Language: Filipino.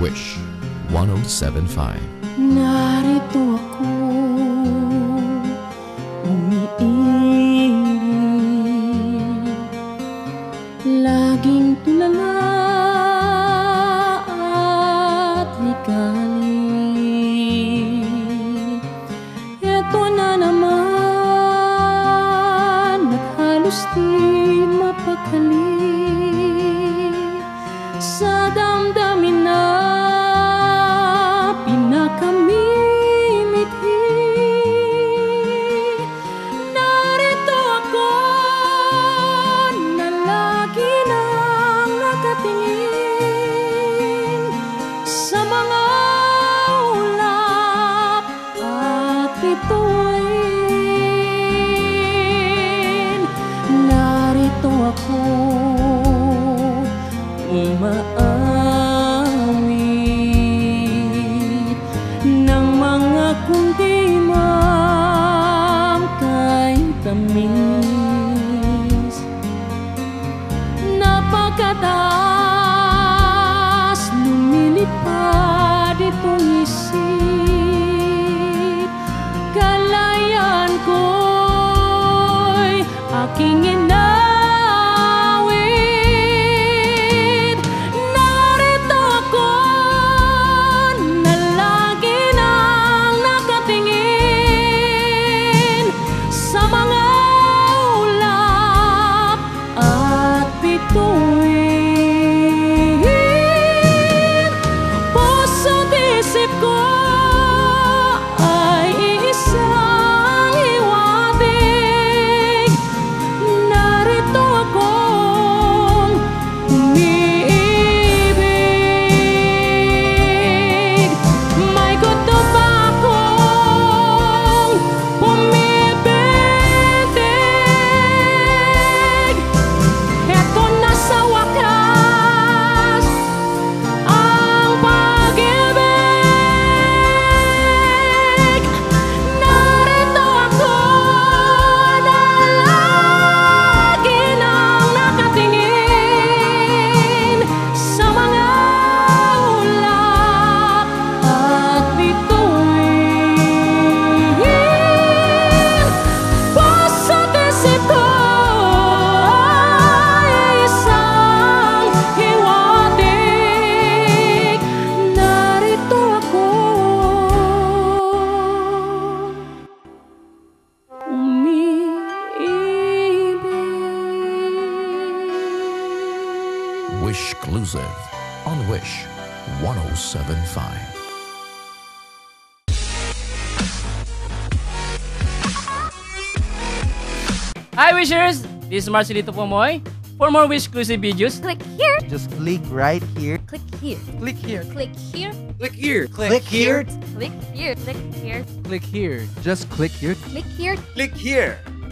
Wish 1075. Narito ako umiibig Laging tulala at ligalig Eto na naman at Sa mga ulap at bituin Narito ako umaawit ng mga kundi ma'am kay tamis walking in Exclusive on Wish 1075. Hi Wishers! This is Marcelito Pomoy. For more Wish exclusive videos, Click here. Just click right here. Click here. Click here. Click here. Click here. Click here. Click here. Click here. Click here. Just click here. Click here. Click here.